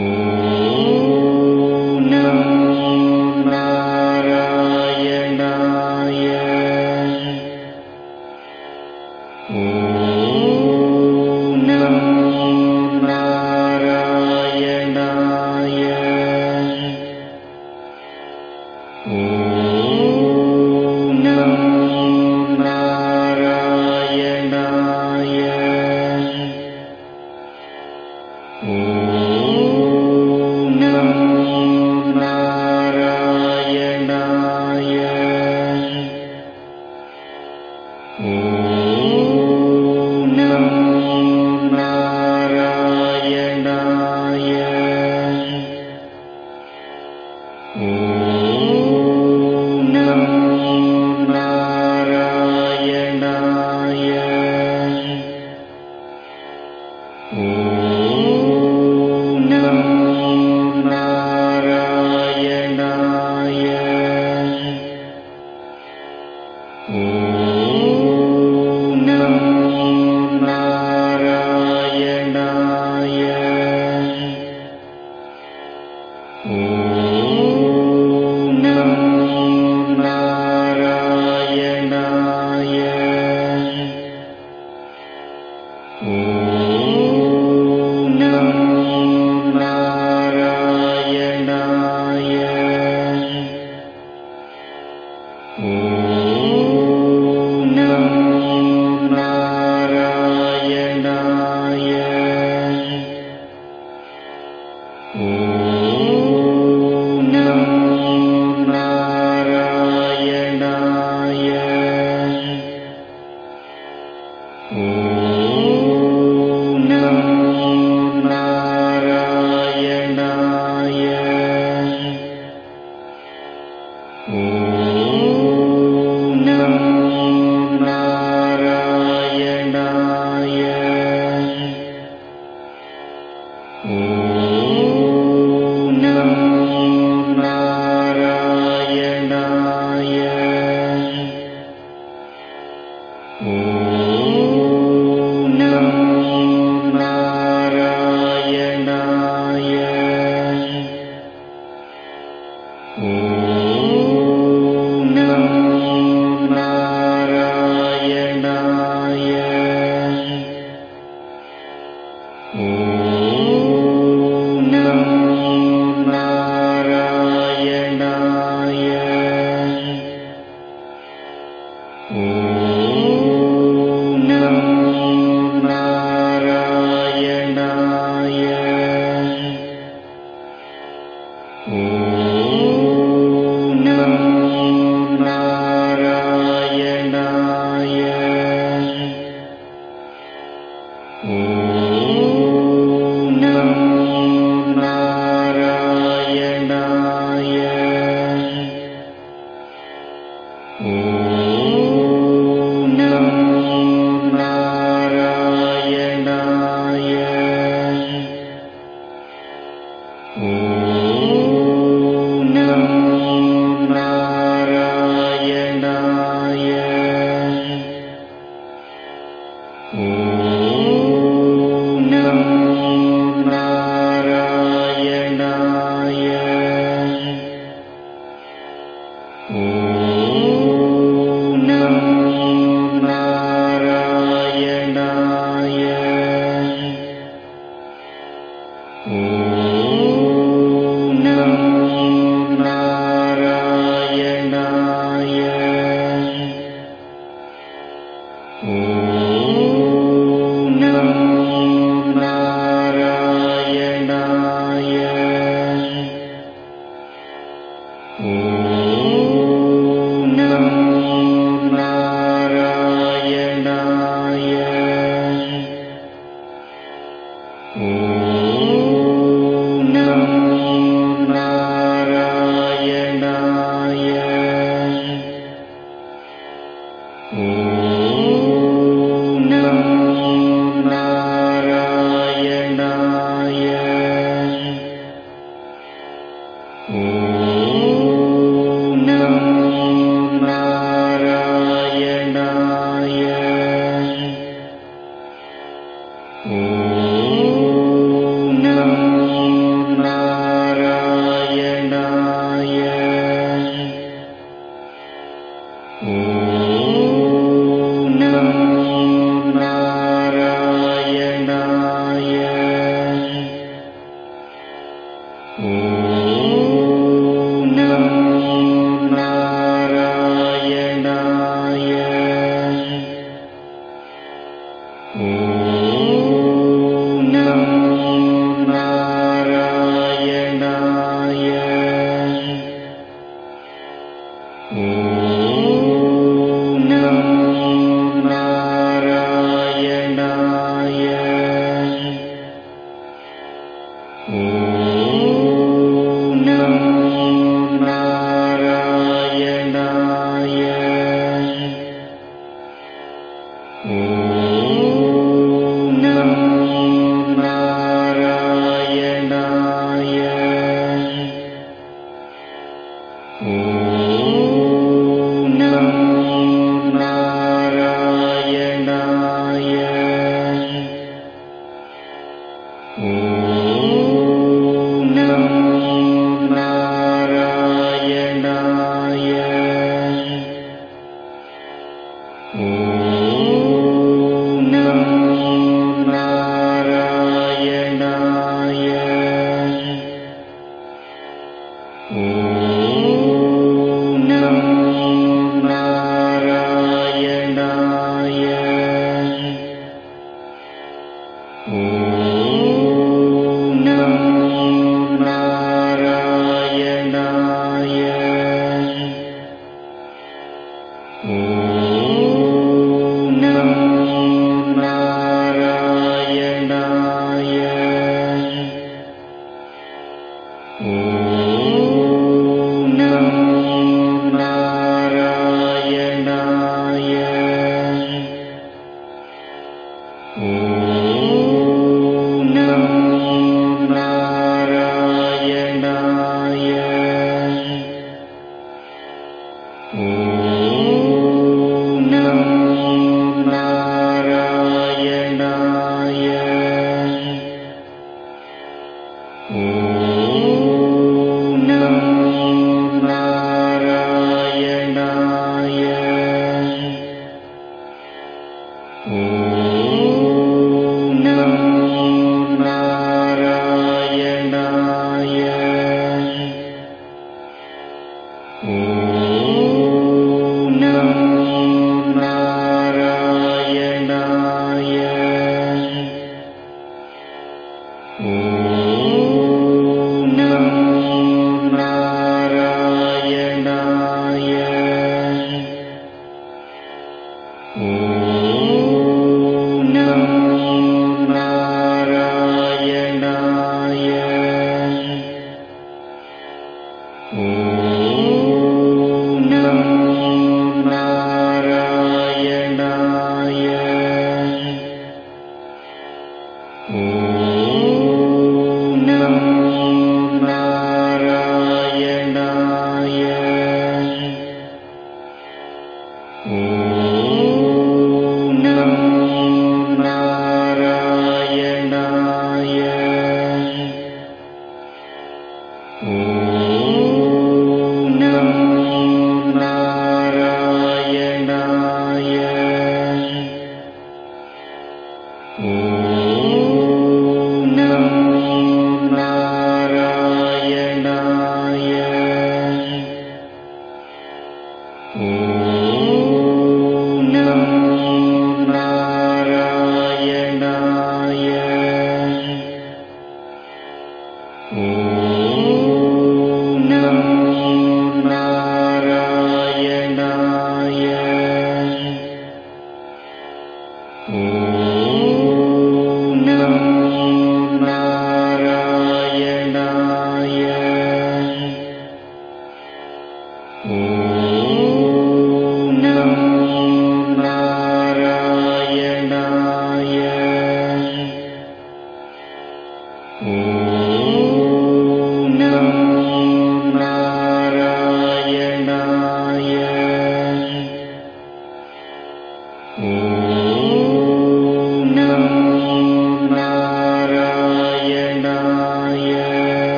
Om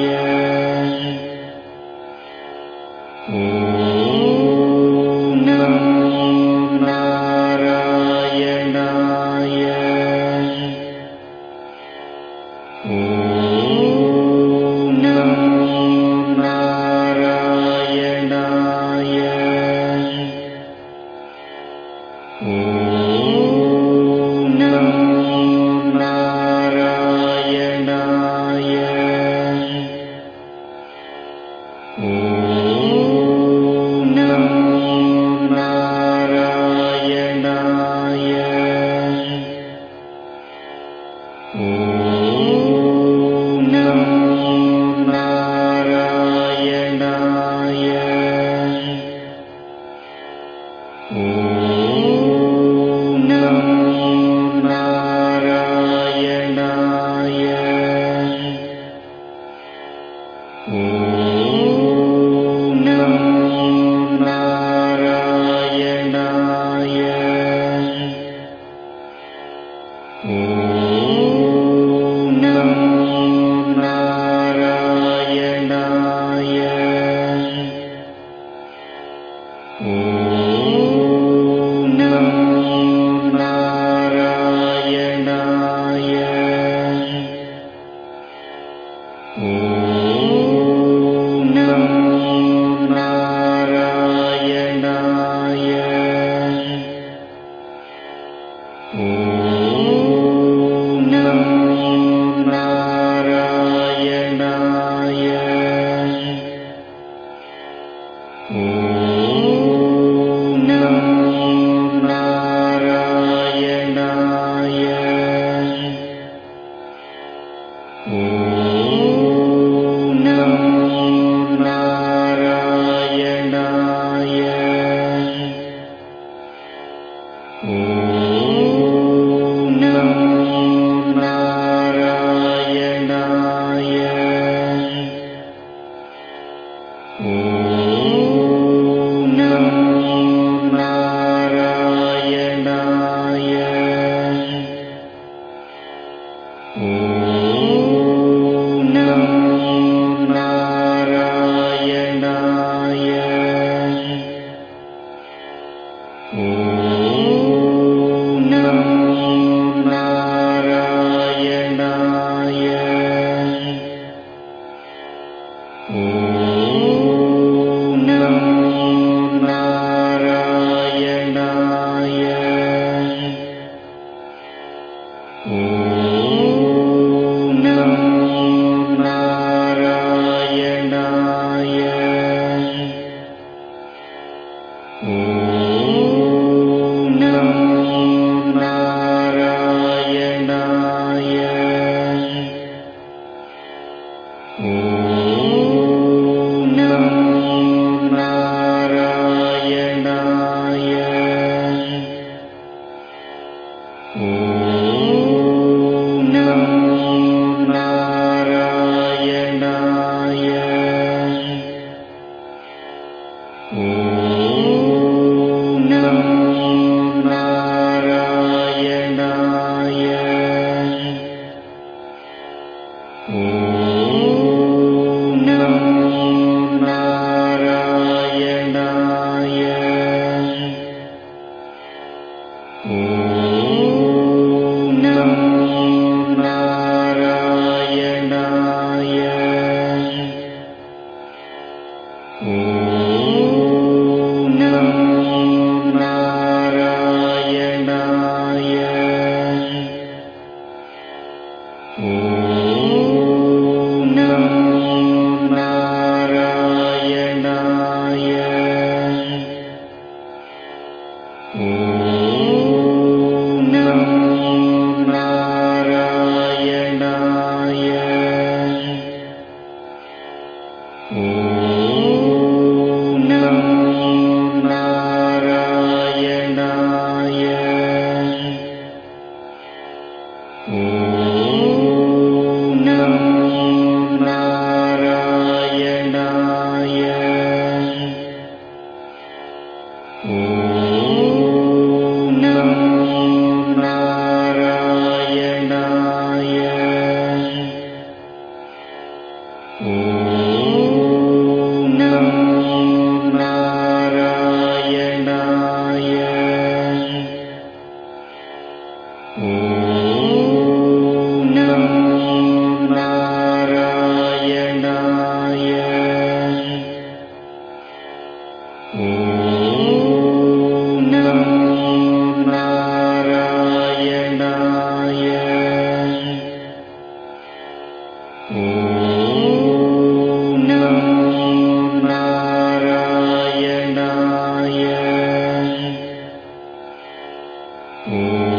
Om Om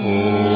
Oh.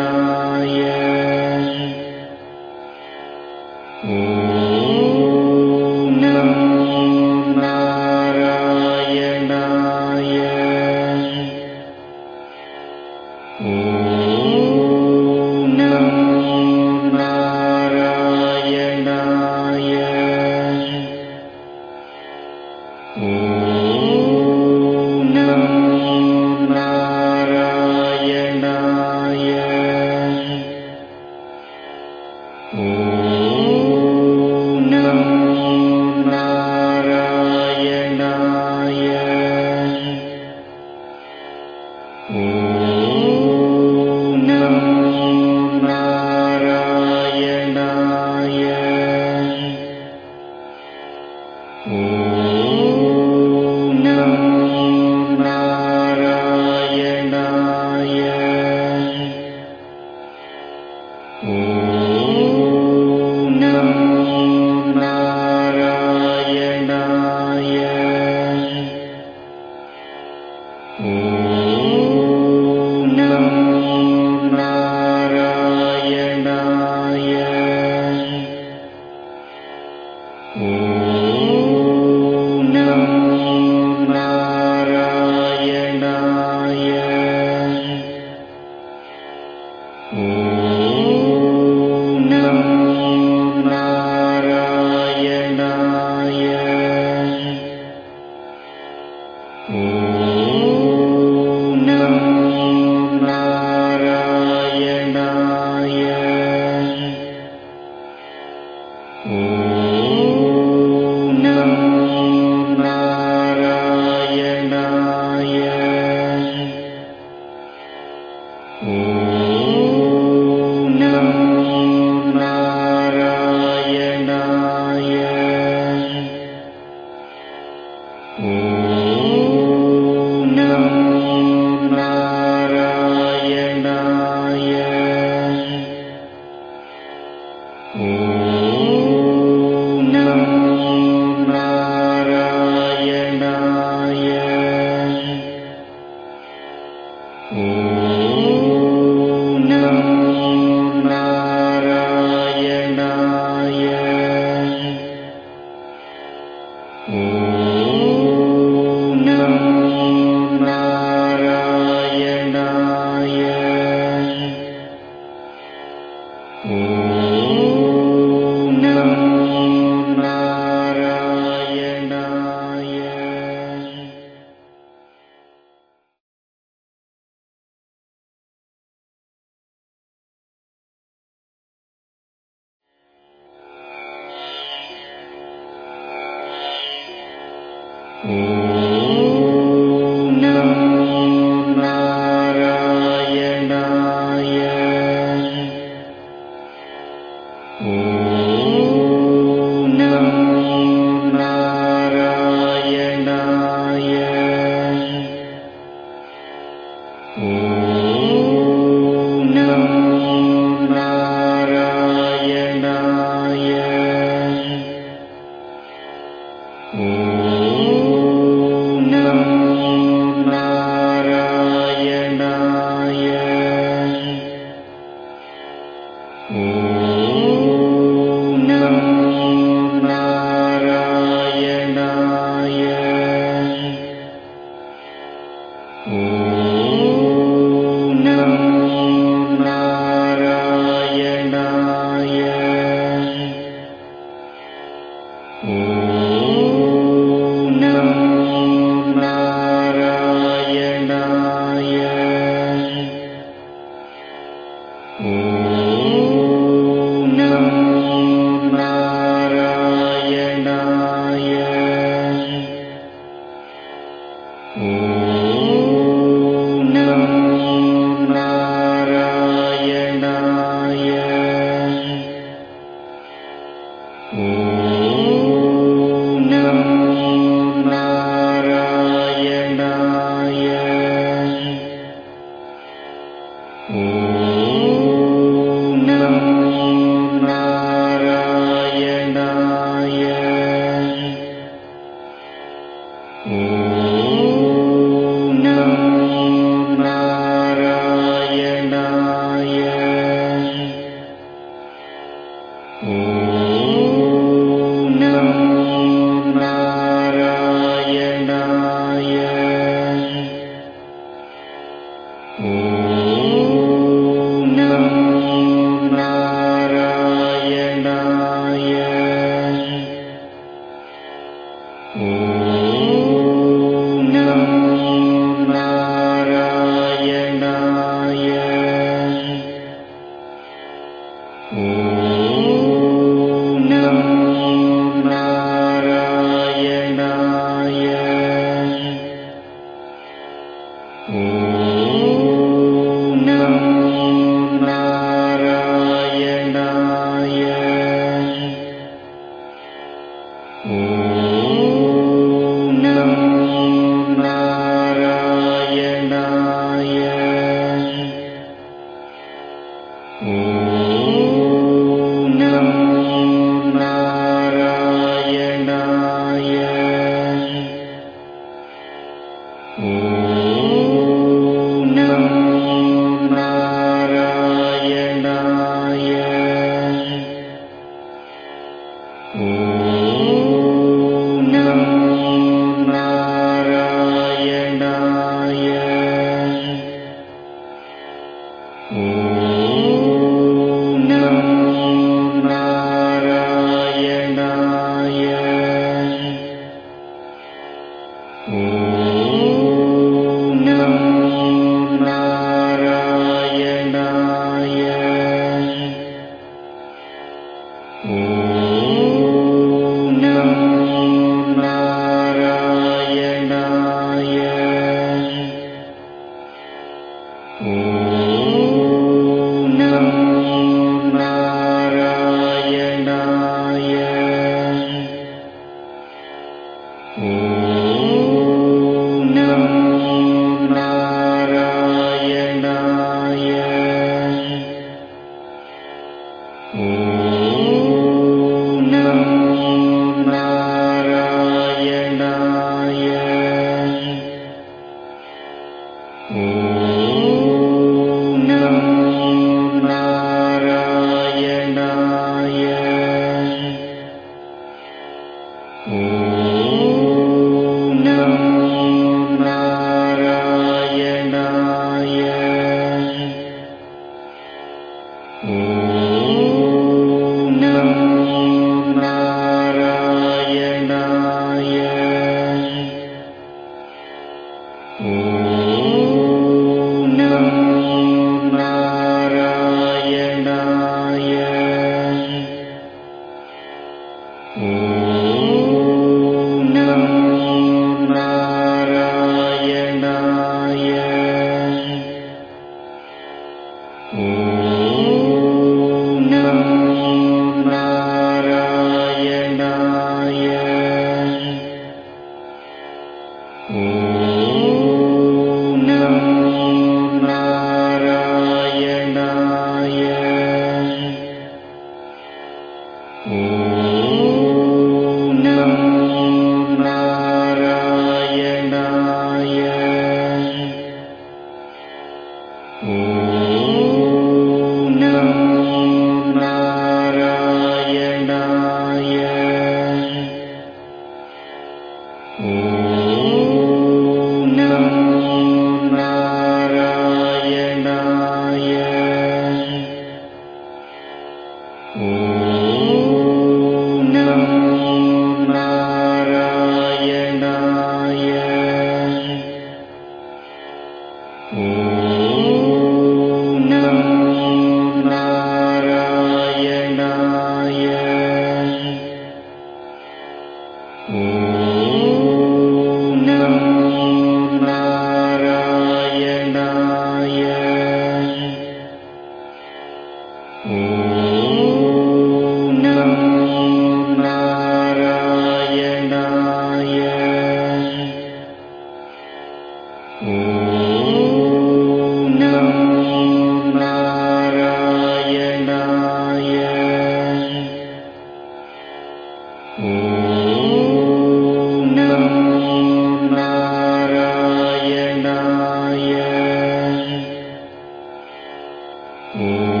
Oh.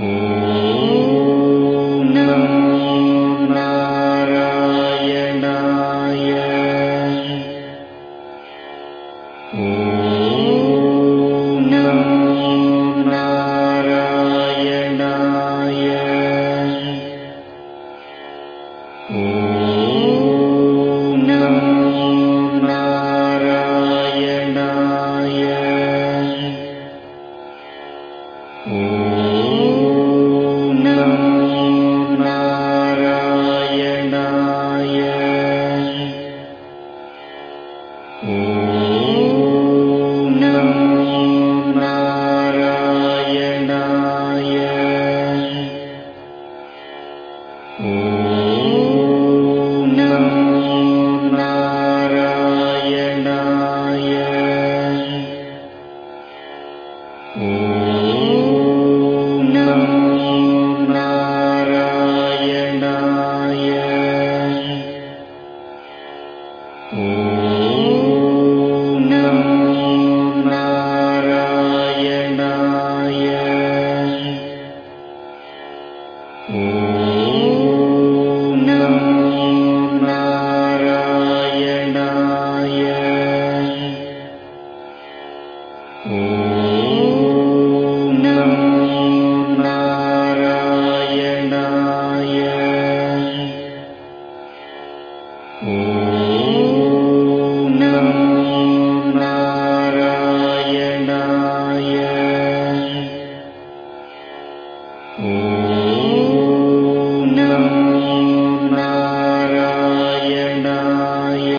Oh.